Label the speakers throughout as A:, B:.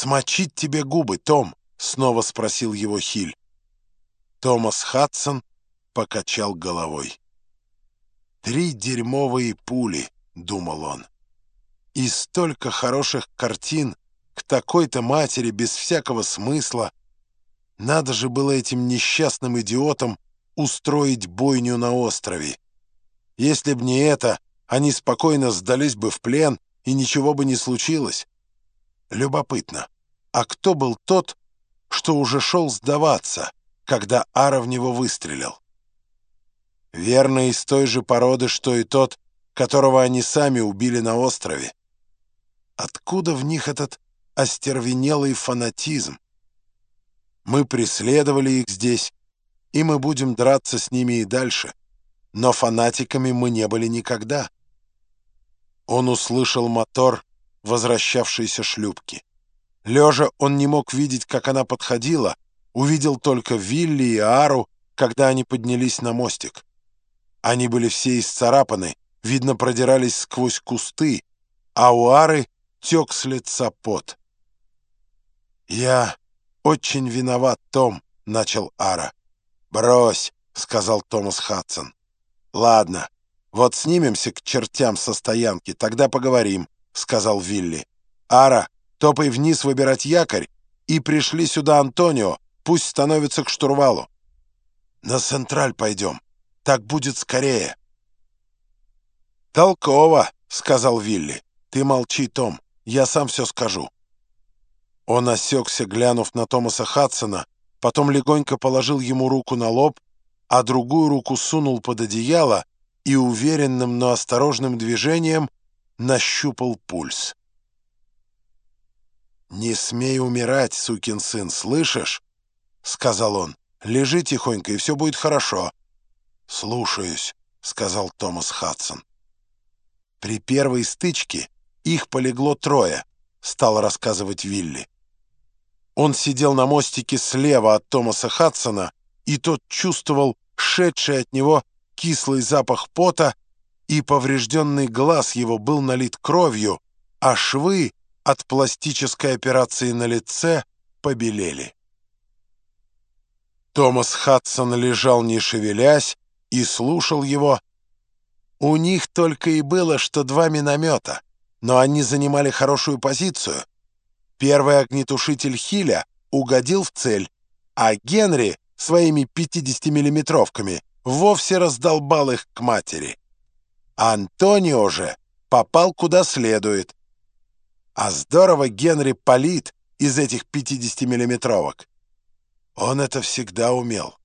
A: «Смочить тебе губы, Том?» — снова спросил его Хиль. Томас Хадсон покачал головой. «Три дерьмовые пули», — думал он. «И столько хороших картин к такой-то матери без всякого смысла. Надо же было этим несчастным идиотам устроить бойню на острове. Если б не это, они спокойно сдались бы в плен, и ничего бы не случилось. Любопытно, а кто был тот, что уже шел сдаваться, когда Ара в него выстрелил? Верно, из той же породы, что и тот, которого они сами убили на острове. Откуда в них этот остервенелый фанатизм? Мы преследовали их здесь, и мы будем драться с ними и дальше. Но фанатиками мы не были никогда. Он услышал мотор возвращавшейся шлюпки. Лежа он не мог видеть, как она подходила, увидел только Вилли и Ару, когда они поднялись на мостик. Они были все исцарапаны, видно, продирались сквозь кусты, а у Ары тек с лица пот. «Я очень виноват, Том», — начал Ара. «Брось», — сказал Томас Хадсон. «Ладно, вот снимемся к чертям со стоянки, тогда поговорим», — сказал Вилли. «Ара, топай вниз выбирать якорь и пришли сюда Антонио, пусть становится к штурвалу». «На Централь пойдем, так будет скорее». «Толково», — сказал Вилли. «Ты молчи, Том, я сам все скажу». Он осекся, глянув на Томаса Хадсона, потом легонько положил ему руку на лоб, а другую руку сунул под одеяло и уверенным, но осторожным движением нащупал пульс. «Не смей умирать, сукин сын, слышишь?» — сказал он. «Лежи тихонько, и все будет хорошо». «Слушаюсь», — сказал Томас Хадсон. «При первой стычке их полегло трое», — стал рассказывать Вилли. Он сидел на мостике слева от Томаса Хадсона, и тот чувствовал шедший от него кислый запах пота, и поврежденный глаз его был налит кровью, а швы от пластической операции на лице побелели. Томас Хадсон лежал не шевелясь и слушал его. У них только и было, что два миномета, но они занимали хорошую позицию. Первый огнетушитель Хиля угодил в цель, а Генри своими 50-миллиметровками вовсе раздолбал их к матери. Антонио же попал куда следует. А здорово Генри палит из этих 50-миллиметровок. Он это всегда умел.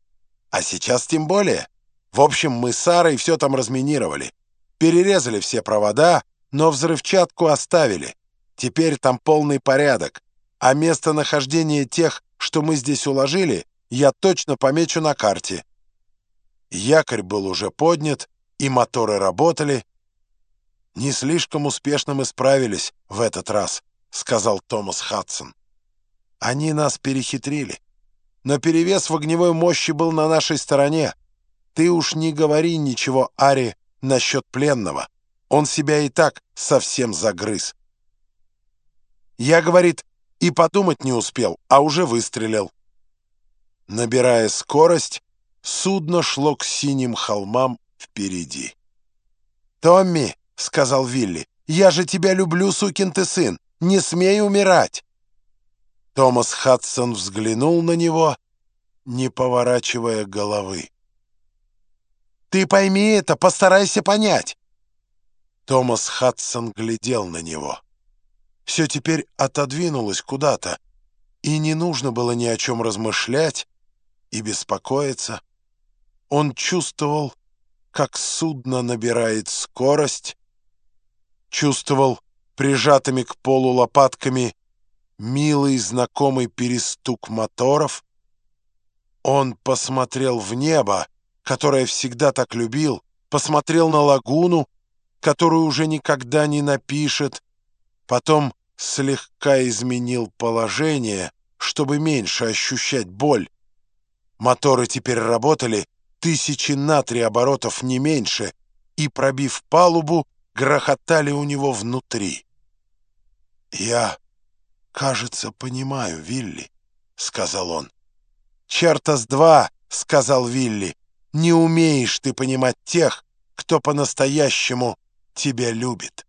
A: А сейчас тем более. В общем, мы с Сарой все там разминировали. Перерезали все провода, но взрывчатку оставили. Теперь там полный порядок. А местонахождение тех, что мы здесь уложили, я точно помечу на карте. Якорь был уже поднят, и моторы работали. «Не слишком успешно мы справились в этот раз», — сказал Томас Хадсон. «Они нас перехитрили. Но перевес в огневой мощи был на нашей стороне. Ты уж не говори ничего, Ари, насчет пленного. Он себя и так совсем загрыз». Я, говорит, и подумать не успел, а уже выстрелил. Набирая скорость, судно шло к синим холмам впереди. «Томми», — сказал Вилли, — «я же тебя люблю, сукин ты сын, не смей умирать». Томас Хадсон взглянул на него, не поворачивая головы. «Ты пойми это, постарайся понять». Томас Хадсон глядел на него. Все теперь отодвинулось куда-то, и не нужно было ни о чем размышлять, и беспокоиться. Он чувствовал, как судно набирает скорость, чувствовал прижатыми к полу лопатками милый знакомый перестук моторов. Он посмотрел в небо, которое всегда так любил, посмотрел на лагуну, которую уже никогда не напишет, потом слегка изменил положение, чтобы меньше ощущать боль, Моторы теперь работали тысячи на три оборотов не меньше, и, пробив палубу, грохотали у него внутри. «Я «Кажется, понимаю, Вилли», — сказал он. «Черта с два», — сказал Вилли, — «не умеешь ты понимать тех, кто по-настоящему тебя любит».